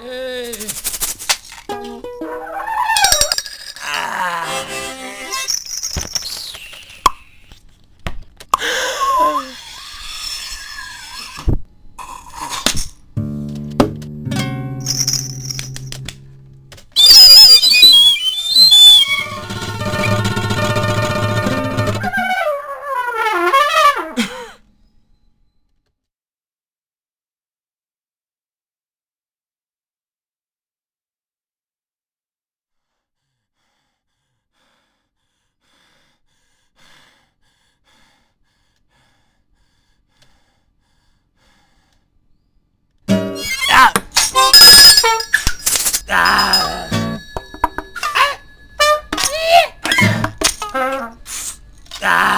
Hey.